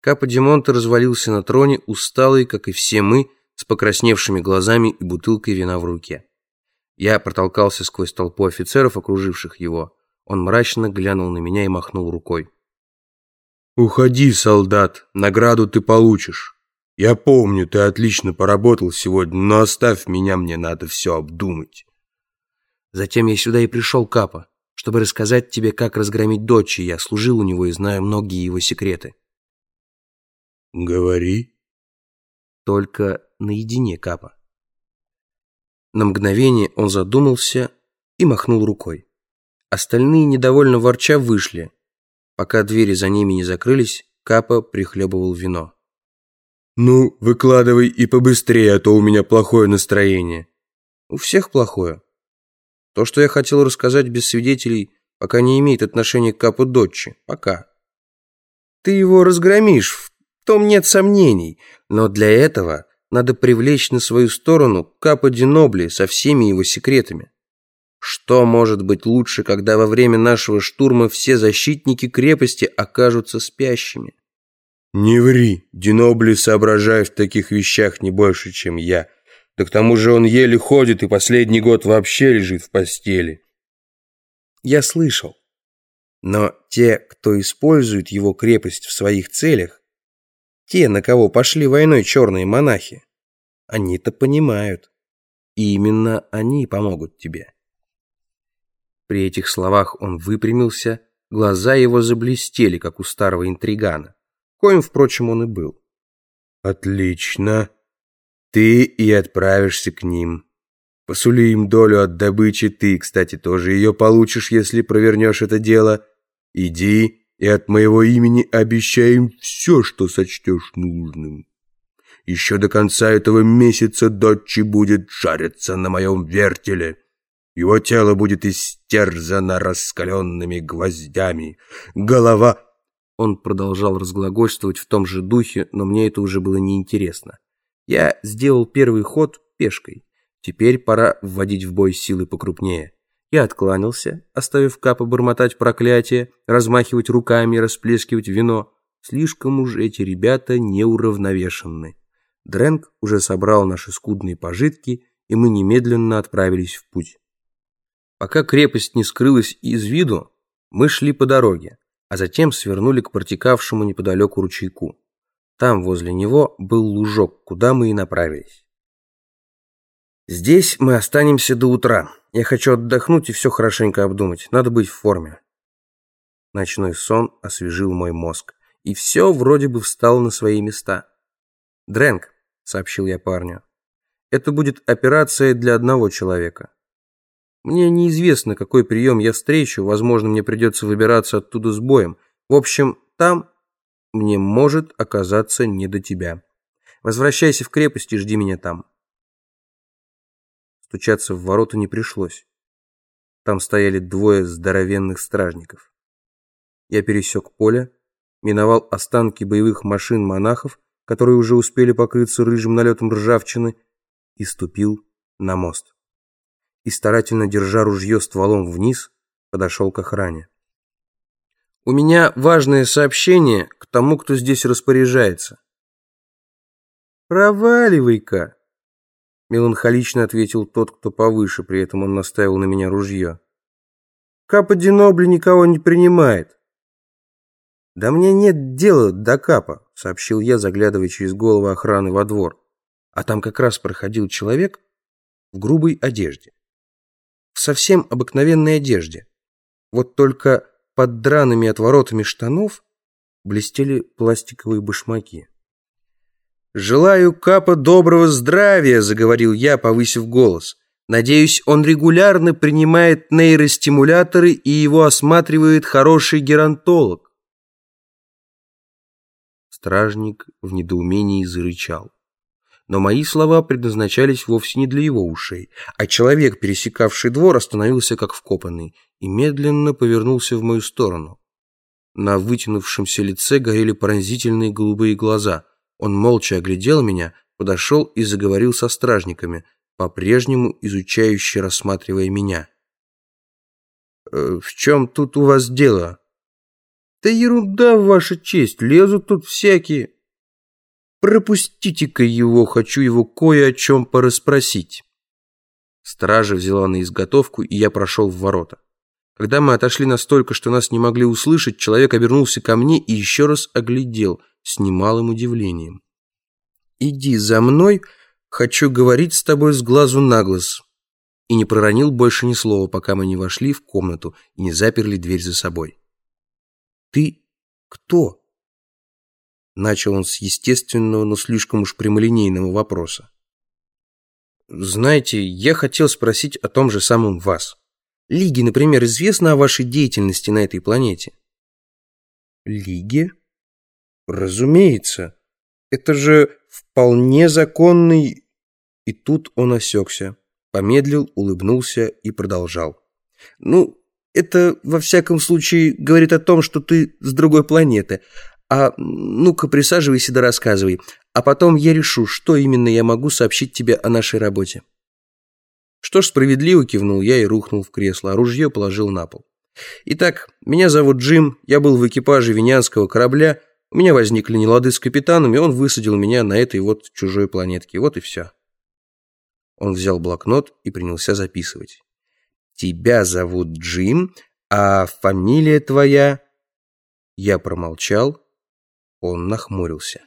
Капа Димонте развалился на троне, усталый, как и все мы, с покрасневшими глазами и бутылкой вина в руке. Я протолкался сквозь толпу офицеров, окруживших его. Он мрачно глянул на меня и махнул рукой. «Уходи, солдат, награду ты получишь. Я помню, ты отлично поработал сегодня, но оставь меня, мне надо все обдумать». Затем я сюда и пришел, Капа, чтобы рассказать тебе, как разгромить Дочи. Я служил у него и знаю многие его секреты. «Говори». Только наедине, Капа. На мгновение он задумался и махнул рукой. Остальные, недовольно ворча, вышли. Пока двери за ними не закрылись, Капа прихлебывал вино. «Ну, выкладывай и побыстрее, а то у меня плохое настроение». «У всех плохое. То, что я хотел рассказать без свидетелей, пока не имеет отношения к Капу Дочи. Пока. Ты его разгромишь, в том нет сомнений, но для этого надо привлечь на свою сторону Капа Динобли со всеми его секретами. Что может быть лучше, когда во время нашего штурма все защитники крепости окажутся спящими? Не ври, Динобли соображает в таких вещах не больше, чем я. Да к тому же он еле ходит и последний год вообще лежит в постели. Я слышал. Но те, кто использует его крепость в своих целях, те, на кого пошли войной черные монахи. Они-то понимают. И именно они помогут тебе. При этих словах он выпрямился, глаза его заблестели, как у старого интригана. Коим, впрочем, он и был. «Отлично. Ты и отправишься к ним. Посули им долю от добычи, ты, кстати, тоже ее получишь, если провернешь это дело. Иди и от моего имени обещаем все, что сочтешь нужным. Еще до конца этого месяца Дочи будет жариться на моем вертеле. Его тело будет истерзано раскаленными гвоздями. Голова... Он продолжал разглагольствовать в том же духе, но мне это уже было неинтересно. Я сделал первый ход пешкой. Теперь пора вводить в бой силы покрупнее. Я откланялся, оставив Капа бормотать проклятие, размахивать руками и расплескивать вино. Слишком уж эти ребята неуравновешенны. Дрэнк уже собрал наши скудные пожитки, и мы немедленно отправились в путь. Пока крепость не скрылась из виду, мы шли по дороге, а затем свернули к протекавшему неподалеку ручейку. Там, возле него, был лужок, куда мы и направились. Здесь мы останемся до утра. Я хочу отдохнуть и все хорошенько обдумать. Надо быть в форме. Ночной сон освежил мой мозг, и все вроде бы встало на свои места. «Дрэнк», — сообщил я парню, — «это будет операция для одного человека. Мне неизвестно, какой прием я встречу, возможно, мне придется выбираться оттуда с боем. В общем, там мне может оказаться не до тебя. Возвращайся в крепость и жди меня там». Стучаться в ворота не пришлось. Там стояли двое здоровенных стражников. Я пересек поле, миновал останки боевых машин монахов, которые уже успели покрыться рыжим налетом ржавчины, и ступил на мост. И старательно держа ружье стволом вниз, подошел к охране. «У меня важное сообщение к тому, кто здесь распоряжается». «Проваливай-ка!» Меланхолично ответил тот, кто повыше, при этом он наставил на меня ружье. Капа Динобли никого не принимает. Да мне нет дела до Капа, сообщил я, заглядывая через голову охраны во двор. А там как раз проходил человек в грубой одежде. В совсем обыкновенной одежде. Вот только под драными отворотами штанов блестели пластиковые башмаки. «Желаю Капа доброго здравия», — заговорил я, повысив голос. «Надеюсь, он регулярно принимает нейростимуляторы и его осматривает хороший геронтолог». Стражник в недоумении зарычал. Но мои слова предназначались вовсе не для его ушей, а человек, пересекавший двор, остановился как вкопанный и медленно повернулся в мою сторону. На вытянувшемся лице горели пронзительные голубые глаза — он молча оглядел меня, подошел и заговорил со стражниками, по-прежнему изучающе рассматривая меня. «Э, «В чем тут у вас дело?» Да ерунда, ваша честь, лезут тут всякие. Пропустите-ка его, хочу его кое о чем порасспросить. Стража взяла на изготовку, и я прошел в ворота. Когда мы отошли настолько, что нас не могли услышать, человек обернулся ко мне и еще раз оглядел с немалым удивлением. «Иди за мной, хочу говорить с тобой с глазу на глаз». И не проронил больше ни слова, пока мы не вошли в комнату и не заперли дверь за собой. «Ты кто?» Начал он с естественного, но слишком уж прямолинейного вопроса. «Знаете, я хотел спросить о том же самом вас. Лиге, например, известно о вашей деятельности на этой планете?» «Лиге?» «Разумеется. Это же вполне законный...» И тут он осекся, помедлил, улыбнулся и продолжал. «Ну, это, во всяком случае, говорит о том, что ты с другой планеты. А ну-ка, присаживайся да рассказывай. А потом я решу, что именно я могу сообщить тебе о нашей работе. Что ж, справедливо кивнул я и рухнул в кресло, а ружье положил на пол. Итак, меня зовут Джим, я был в экипаже венянского корабля, у меня возникли нелады с капитаном, и он высадил меня на этой вот чужой планетке. Вот и все. Он взял блокнот и принялся записывать. Тебя зовут Джим, а фамилия твоя...» Я промолчал, он нахмурился.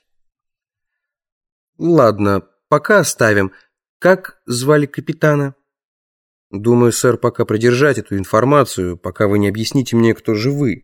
«Ладно, пока оставим. Как звали капитана?» «Думаю, сэр, пока продержать эту информацию, пока вы не объясните мне, кто же вы».